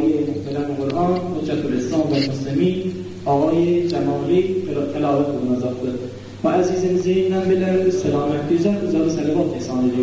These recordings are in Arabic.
داری محترم قرآن حجت الاسلام و مسلمین آقای جمالی خلاوه بودن از آخده و عزیزم نم بلند سلامت دیزن و زاد سلوات احسان دیگه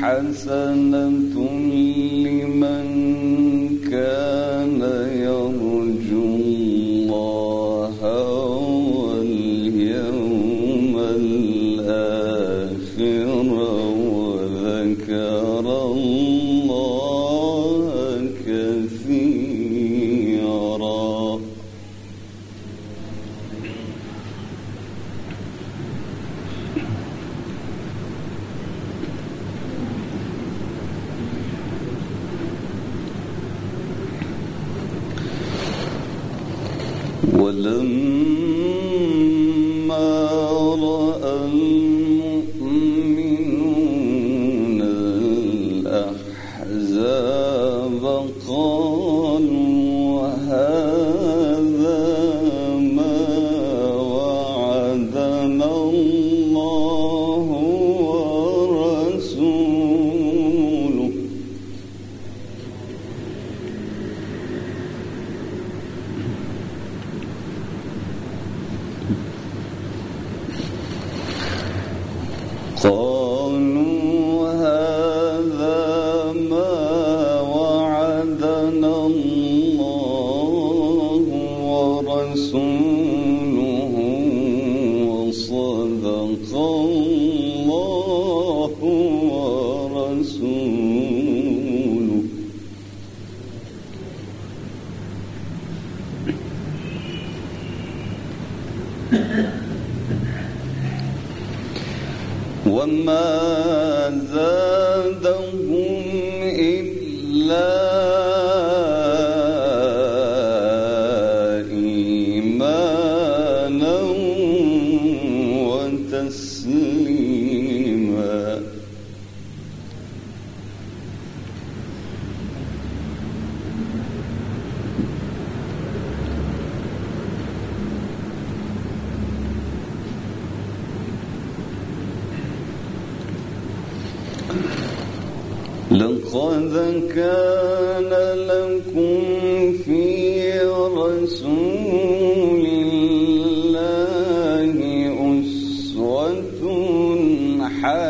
حسنة لمن كان يرجو ولما So.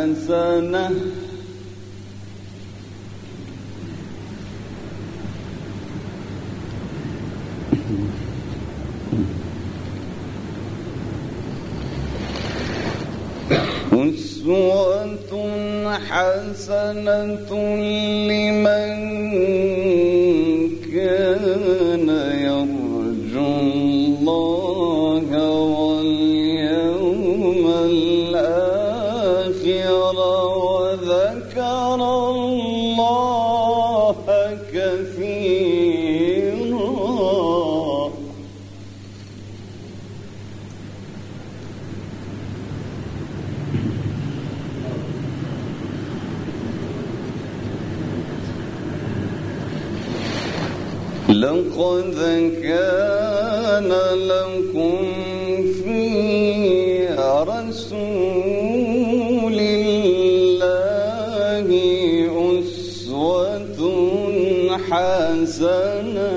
حسنة أسوة حسنة لمن قد كان لكم في رسول الله أسوة حسنة.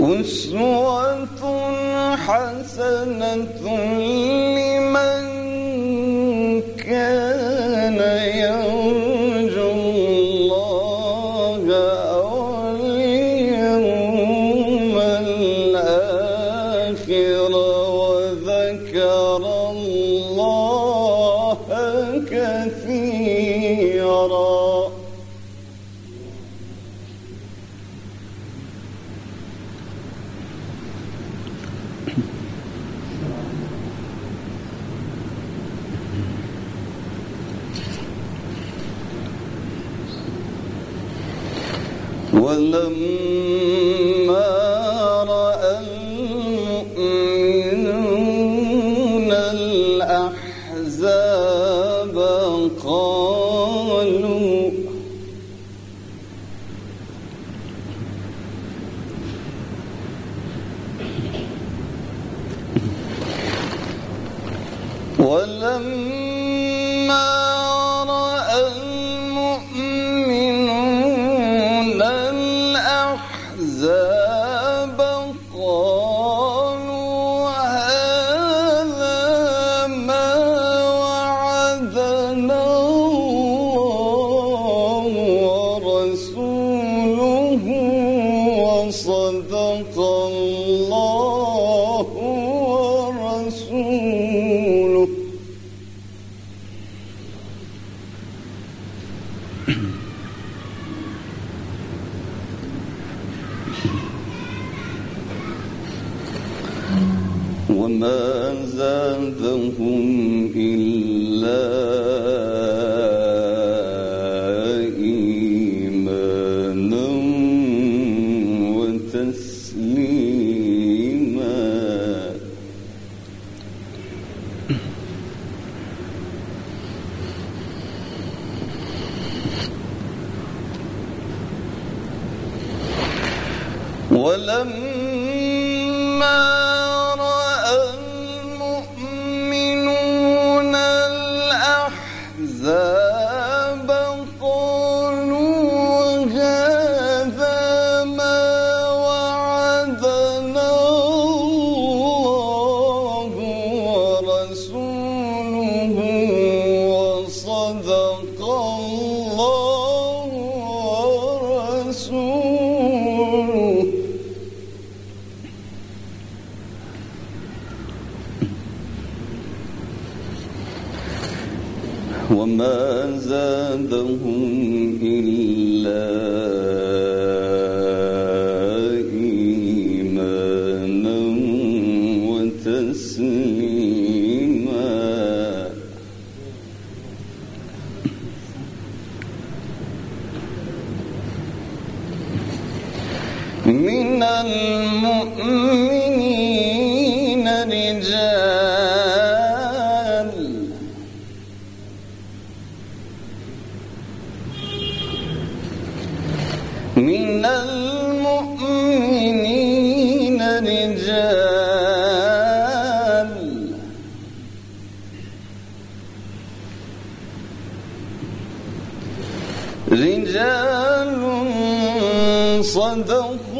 أسوة حسنة لي. ولم وما زادهم إلا رجال صدقوا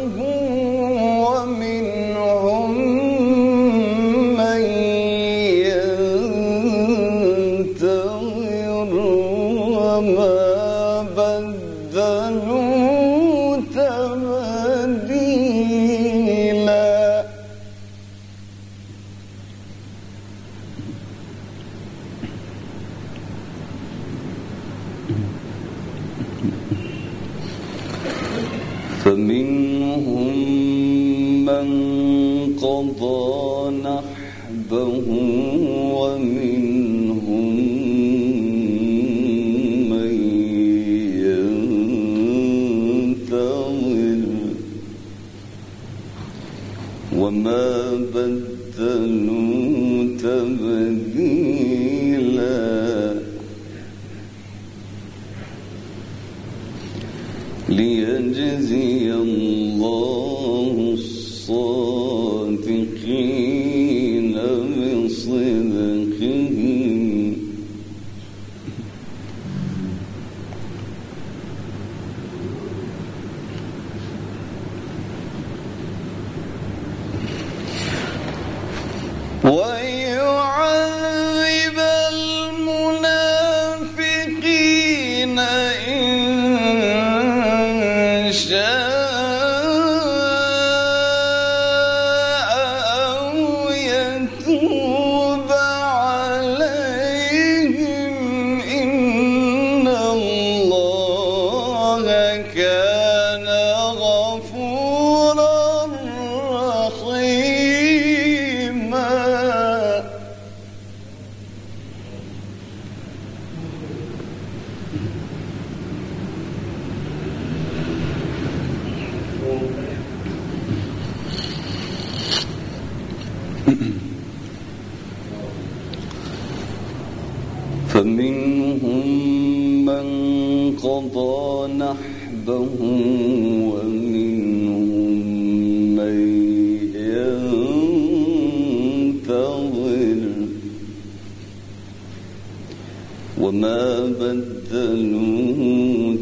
algum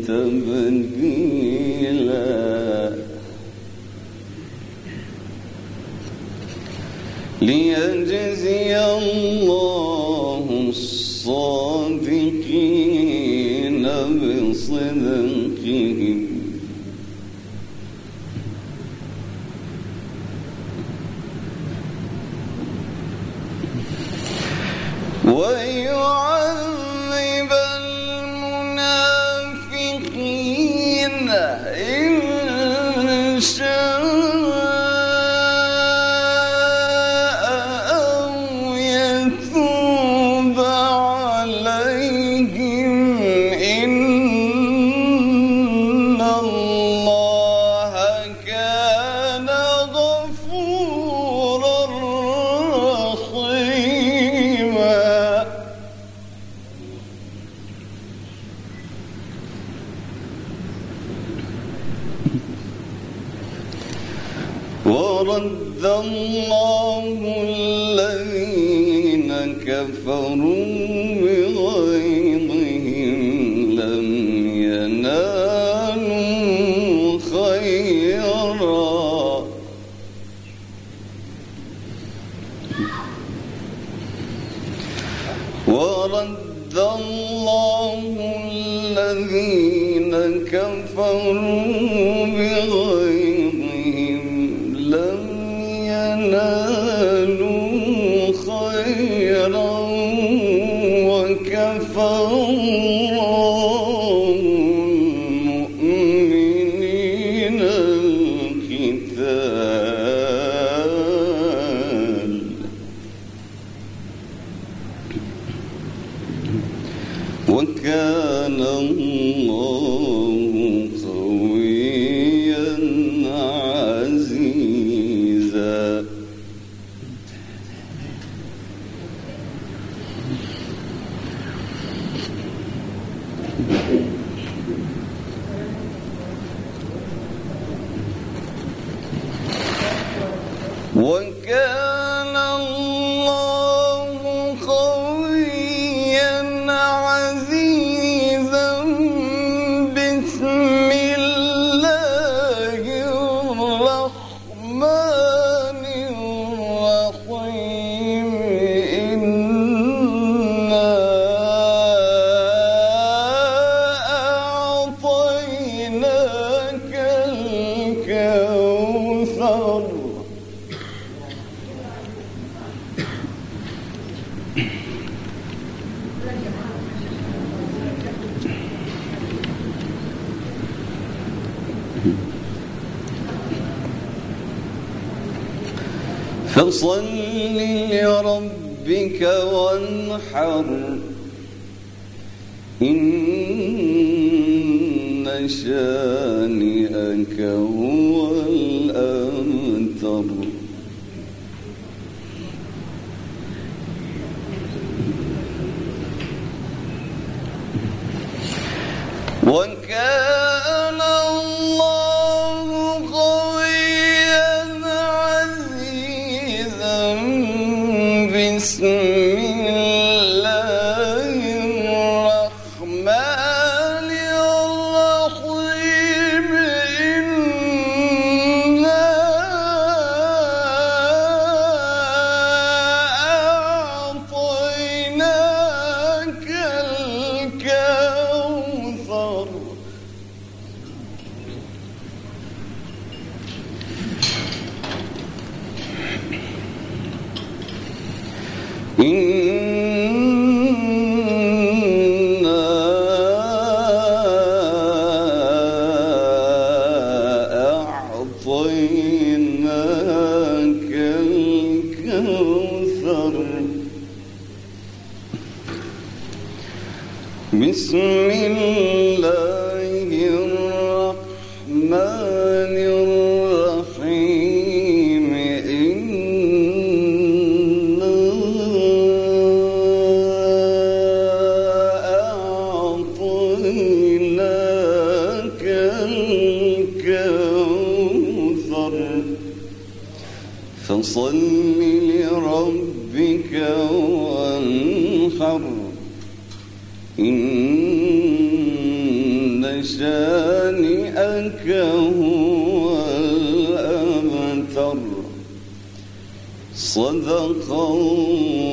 تبديلا. ليجزي الله الصادق خيرا. ورد الله الذين كفروا وكان الله فصل لربك وانحر. إن شانئك هو بسم الله شانئك هو الأبتر صدق الله.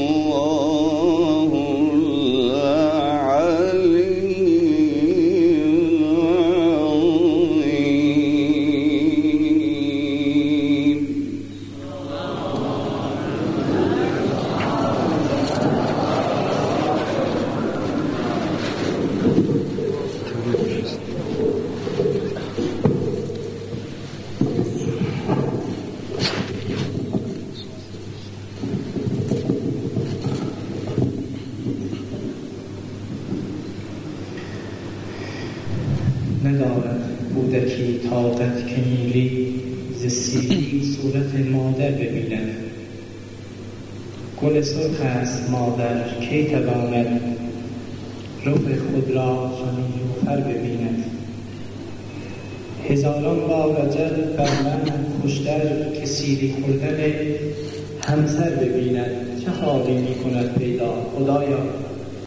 ندارد کودکی طاقت که میری ز سیری صورت مادر ببیند گل سرخ است مادر کی تواند رخ خود را نیلوفر ببیند؟ هزاران بار اجل بر من خوشتر که سیری خوردن همسر ببیند. چه حالی می کند پیدا؟ خدایا